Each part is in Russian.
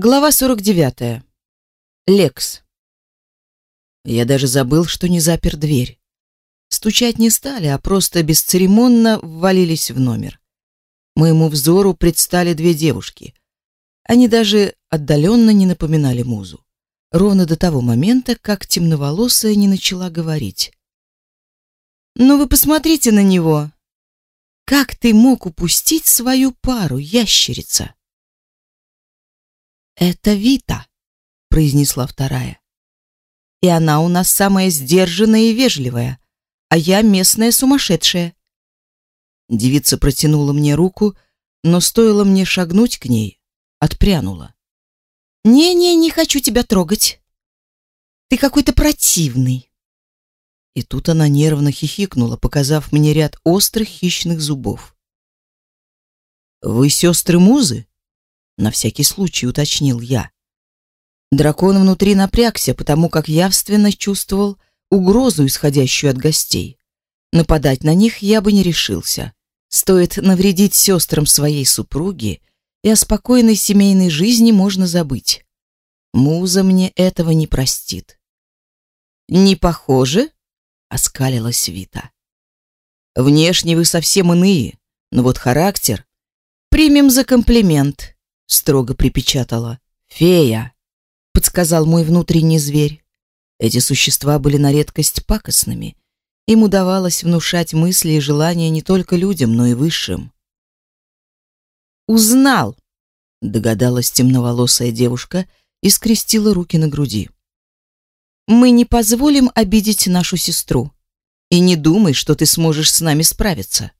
Глава 49. Лекс. Я даже забыл, что не запер дверь. Стучать не стали, а просто бесцеремонно ввалились в номер. Моему взору предстали две девушки. Они даже отдаленно не напоминали музу. Ровно до того момента, как темноволосая не начала говорить. «Ну вы посмотрите на него! Как ты мог упустить свою пару, ящерица?» «Это Вита», — произнесла вторая. «И она у нас самая сдержанная и вежливая, а я местная сумасшедшая». Девица протянула мне руку, но стоило мне шагнуть к ней, отпрянула. «Не-не, не хочу тебя трогать. Ты какой-то противный». И тут она нервно хихикнула, показав мне ряд острых хищных зубов. «Вы сестры Музы?» На всякий случай уточнил я. Дракон внутри напрягся, потому как явственно чувствовал угрозу, исходящую от гостей. Нападать на них я бы не решился. Стоит навредить сестрам своей супруги, и о спокойной семейной жизни можно забыть. Муза мне этого не простит. «Не похоже?» — оскалилась Вита. «Внешне вы совсем иные, но вот характер...» «Примем за комплимент», строго припечатала. «Фея!» — подсказал мой внутренний зверь. Эти существа были на редкость пакостными. Им удавалось внушать мысли и желания не только людям, но и высшим. «Узнал!» — догадалась темноволосая девушка и скрестила руки на груди. «Мы не позволим обидеть нашу сестру. И не думай, что ты сможешь с нами справиться».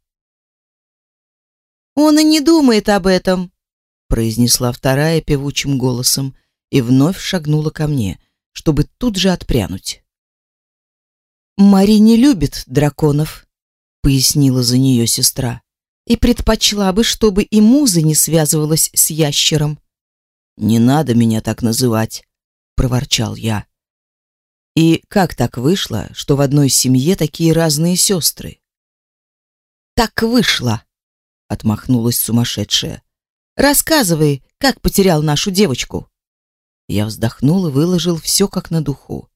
«Он и не думает об этом», произнесла вторая певучим голосом и вновь шагнула ко мне, чтобы тут же отпрянуть. Мари не любит драконов, пояснила за нее сестра, и предпочла бы, чтобы и муза не связывалась с ящером. Не надо меня так называть, проворчал я. И как так вышло, что в одной семье такие разные сестры? Так вышло, отмахнулась сумасшедшая. Рассказывай, как потерял нашу девочку. Я вздохнул и выложил все как на духу.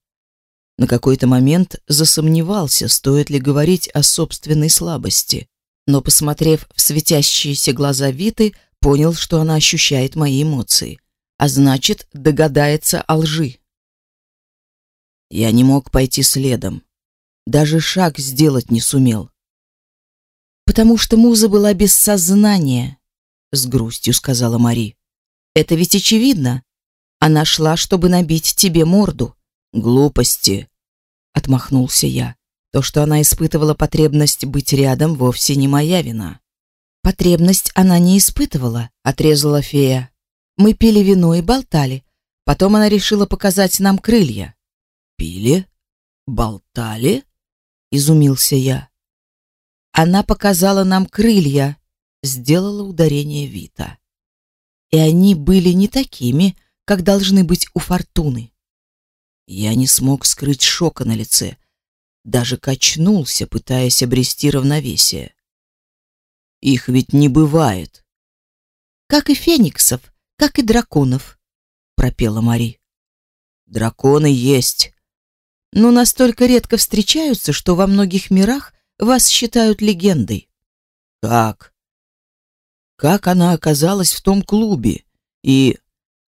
На какой-то момент засомневался, стоит ли говорить о собственной слабости, но посмотрев в светящиеся глаза Виты, понял, что она ощущает мои эмоции, а значит, догадается о лжи. Я не мог пойти следом, даже шаг сделать не сумел. Потому что муза была без сознания, с грустью сказала Мари. Это ведь очевидно. Она шла, чтобы набить тебе морду. Глупости, отмахнулся я. То, что она испытывала потребность быть рядом, вовсе не моя вина. Потребность она не испытывала, отрезала фея. Мы пили вино и болтали. Потом она решила показать нам крылья. Пили? Болтали? изумился я. Она показала нам крылья, сделала ударение Вита. И они были не такими, как должны быть у Фортуны. Я не смог скрыть шока на лице, даже качнулся, пытаясь обрести равновесие. Их ведь не бывает. Как и фениксов, как и драконов, пропела Мари. Драконы есть, но настолько редко встречаются, что во многих мирах вас считают легендой. Как? Как она оказалась в том клубе. И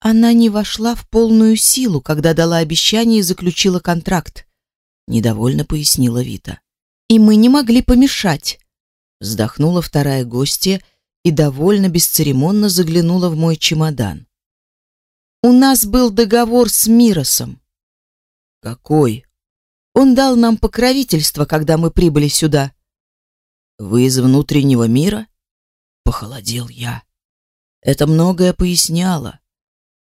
она не вошла в полную силу, когда дала обещание и заключила контракт, недовольно пояснила Вита. И мы не могли помешать. Вздохнула вторая гостья и довольно бесцеремонно заглянула в мой чемодан. У нас был договор с Миросом. Какой? Он дал нам покровительство, когда мы прибыли сюда. Вы из внутреннего мира? Похолодел я. Это многое поясняло.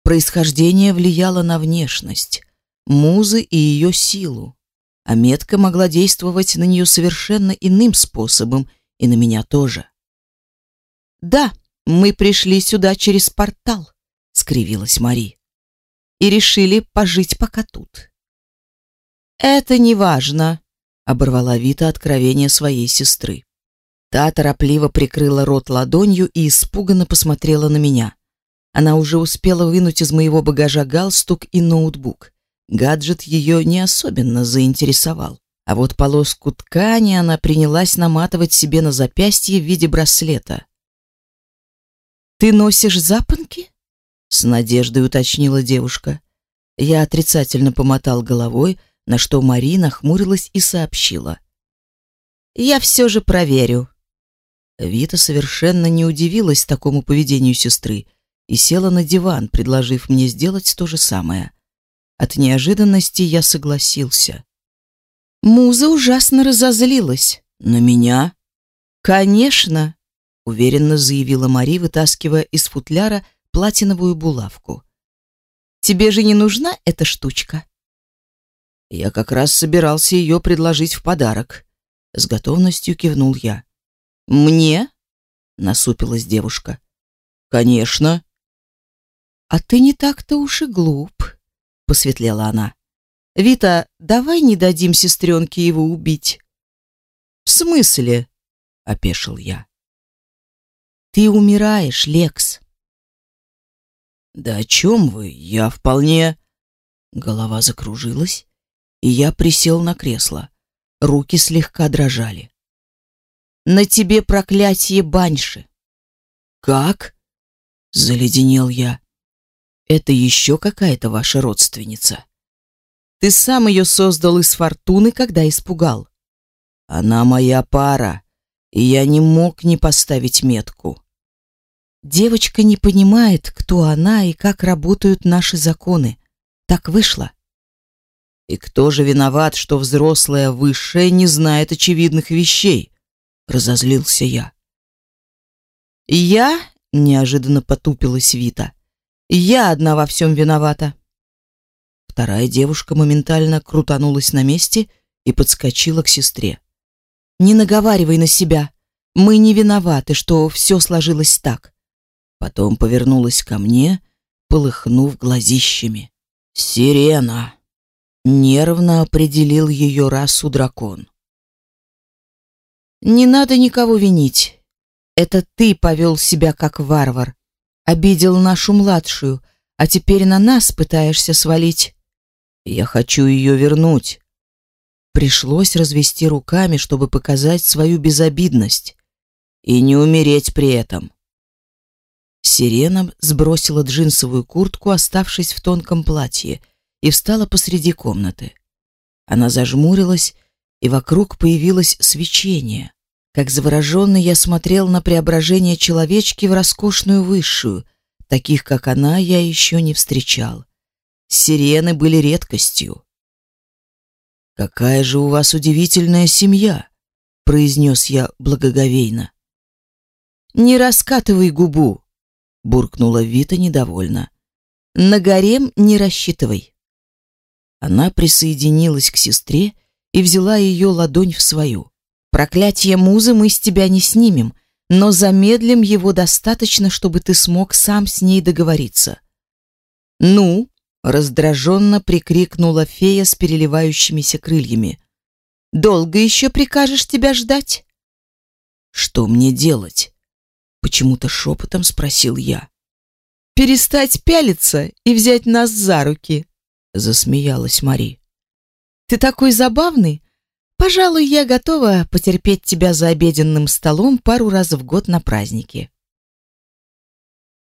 Происхождение влияло на внешность, музы и ее силу, а метка могла действовать на нее совершенно иным способом, и на меня тоже. «Да, мы пришли сюда через портал», — скривилась Мари, «и решили пожить пока тут». «Это не важно», — оборвала Вита откровение своей сестры. Та торопливо прикрыла рот ладонью и испуганно посмотрела на меня. Она уже успела вынуть из моего багажа галстук и ноутбук. Гаджет ее не особенно заинтересовал. А вот полоску ткани она принялась наматывать себе на запястье в виде браслета. «Ты носишь запонки?» — с надеждой уточнила девушка. Я отрицательно помотал головой, на что Марина хмурилась и сообщила. «Я все же проверю». Вита совершенно не удивилась такому поведению сестры и села на диван, предложив мне сделать то же самое. От неожиданности я согласился. Муза ужасно разозлилась. На меня? Конечно, уверенно заявила Мари, вытаскивая из футляра платиновую булавку. Тебе же не нужна эта штучка? Я как раз собирался ее предложить в подарок. С готовностью кивнул я. Мне? насупилась девушка. Конечно. А ты не так-то уж и глуп, посветлела она. Вита, давай не дадим сестренке его убить. В смысле? опешил я. Ты умираешь, Лекс. Да о чем вы? Я вполне Голова закружилась, и я присел на кресло. Руки слегка дрожали. На тебе проклятие баньши. Как? заледенел я. Это еще какая-то ваша родственница. Ты сам ее создал из фортуны, когда испугал. Она моя пара, и я не мог не поставить метку. Девочка не понимает, кто она и как работают наши законы. Так вышло. И кто же виноват, что взрослая высшая не знает очевидных вещей? Разозлился я. Я неожиданно потупилась Вита. Я одна во всем виновата. Вторая девушка моментально крутанулась на месте и подскочила к сестре. «Не наговаривай на себя. Мы не виноваты, что все сложилось так». Потом повернулась ко мне, полыхнув глазищами. «Сирена!» Нервно определил ее расу дракон. «Не надо никого винить. Это ты повел себя как варвар. Обидел нашу младшую, а теперь на нас пытаешься свалить. Я хочу ее вернуть. Пришлось развести руками, чтобы показать свою безобидность и не умереть при этом. Сирена сбросила джинсовую куртку, оставшись в тонком платье, и встала посреди комнаты. Она зажмурилась, и вокруг появилось свечение. Как завороженный я смотрел на преображение человечки в роскошную высшую, таких, как она, я еще не встречал. Сирены были редкостью. «Какая же у вас удивительная семья!» — произнес я благоговейно. «Не раскатывай губу!» — буркнула Вита недовольно. «На гарем не рассчитывай!» Она присоединилась к сестре и взяла ее ладонь в свою. «Проклятие музы мы с тебя не снимем, но замедлим его достаточно, чтобы ты смог сам с ней договориться». «Ну, раздраженно прикрикнула фея с переливающимися крыльями. Долго еще прикажешь тебя ждать? Что мне делать? Почему-то шепотом спросил я. Перестать пялиться и взять нас за руки, засмеялась Мари. Ты такой забавный. Пожалуй, я готова потерпеть тебя за обеденным столом пару раз в год на празднике.